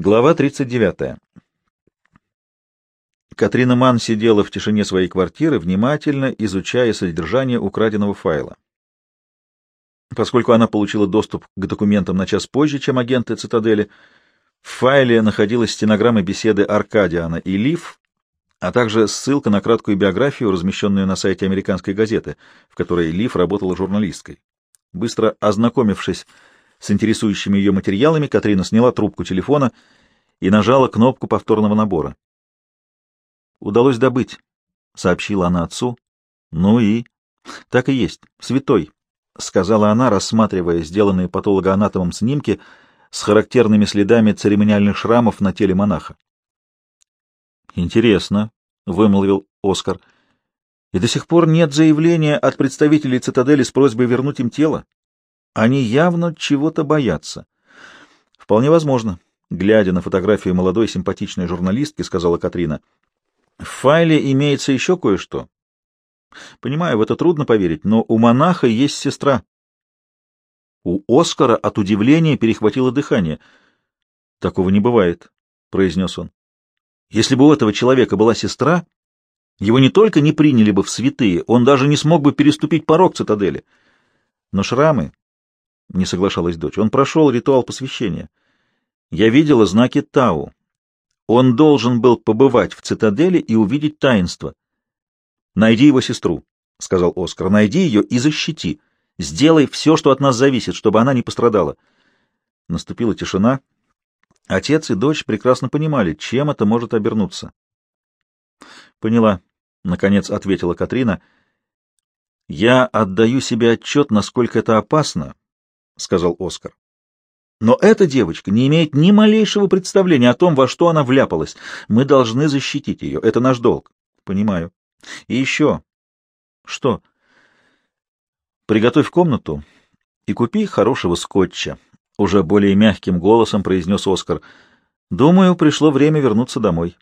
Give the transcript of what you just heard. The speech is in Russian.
Глава 39. Катрина Ман сидела в тишине своей квартиры, внимательно изучая содержание украденного файла. Поскольку она получила доступ к документам на час позже, чем агенты Цитадели, в файле находилась стенограмма беседы Аркадиана и Лив, а также ссылка на краткую биографию, размещенную на сайте американской газеты, в которой Лив работала журналисткой. Быстро ознакомившись с интересующими ее материалами, Катрина сняла трубку телефона и нажала кнопку повторного набора. «Удалось добыть», — сообщила она отцу. «Ну и...» «Так и есть. Святой», — сказала она, рассматривая сделанные патологоанатомом снимки с характерными следами церемониальных шрамов на теле монаха. «Интересно», — вымолвил Оскар. «И до сих пор нет заявления от представителей цитадели с просьбой вернуть им тело?» Они явно чего-то боятся. Вполне возможно. Глядя на фотографию молодой симпатичной журналистки, сказала Катрина. В файле имеется еще кое-что. Понимаю, в это трудно поверить, но у монаха есть сестра. У Оскара от удивления перехватило дыхание. Такого не бывает, произнес он. Если бы у этого человека была сестра, его не только не приняли бы в святые, он даже не смог бы переступить порог цитадели. Но шрамы — не соглашалась дочь. Он прошел ритуал посвящения. Я видела знаки Тау. Он должен был побывать в цитадели и увидеть таинство. «Найди его сестру», — сказал Оскар. «Найди ее и защити. Сделай все, что от нас зависит, чтобы она не пострадала». Наступила тишина. Отец и дочь прекрасно понимали, чем это может обернуться. «Поняла», — наконец ответила Катрина. «Я отдаю себе отчет, насколько это опасно, — сказал Оскар. Но эта девочка не имеет ни малейшего представления о том, во что она вляпалась. Мы должны защитить ее. Это наш долг. Понимаю. И еще. Что? Приготовь комнату и купи хорошего скотча. Уже более мягким голосом произнес Оскар. Думаю, пришло время вернуться домой.